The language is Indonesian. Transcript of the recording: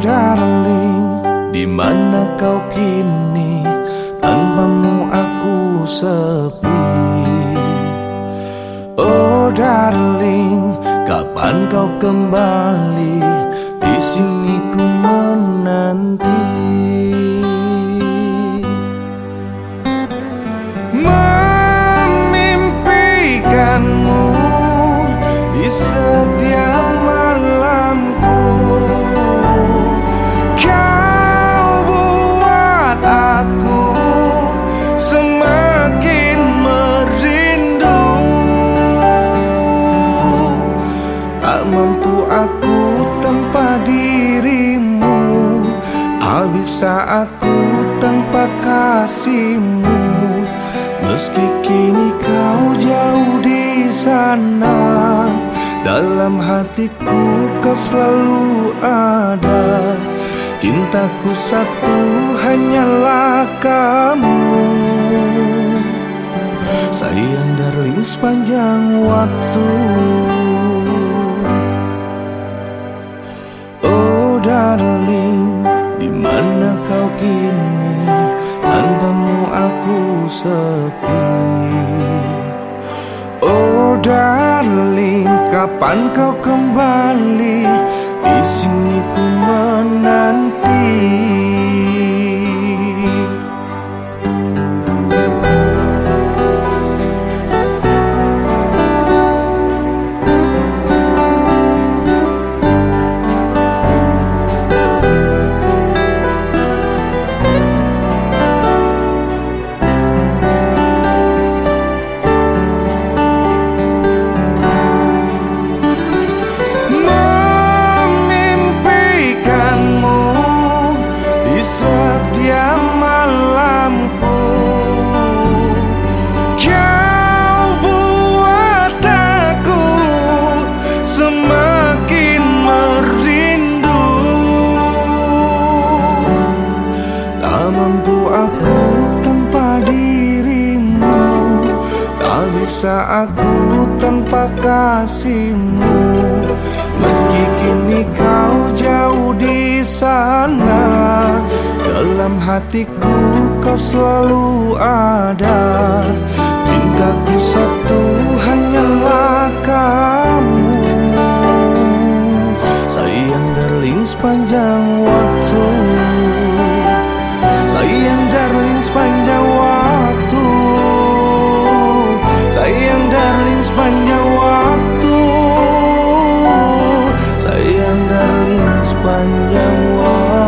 darling di mana kau kini? Tanpamu aku sepi. Oh darling Kapan kau kembali? Bisa aku tanpa kasihmu. Meski kini kau jauh di sana Dalam hatiku kau selalu ada. Cintaku satu hanyalah kamu. Sayang darling sepanjang waktu kapan kau kembali? Di sini ku menanti. Mampu aku tanpa dirimu. Tak bisa aku tanpa kasihmu. Meski kini kau jauh di sana Dalam hatiku kau selalu ada. Cintaku satu hanyalah kamu. Sayang darling sepanjang waktu berlin sepanjang waktu.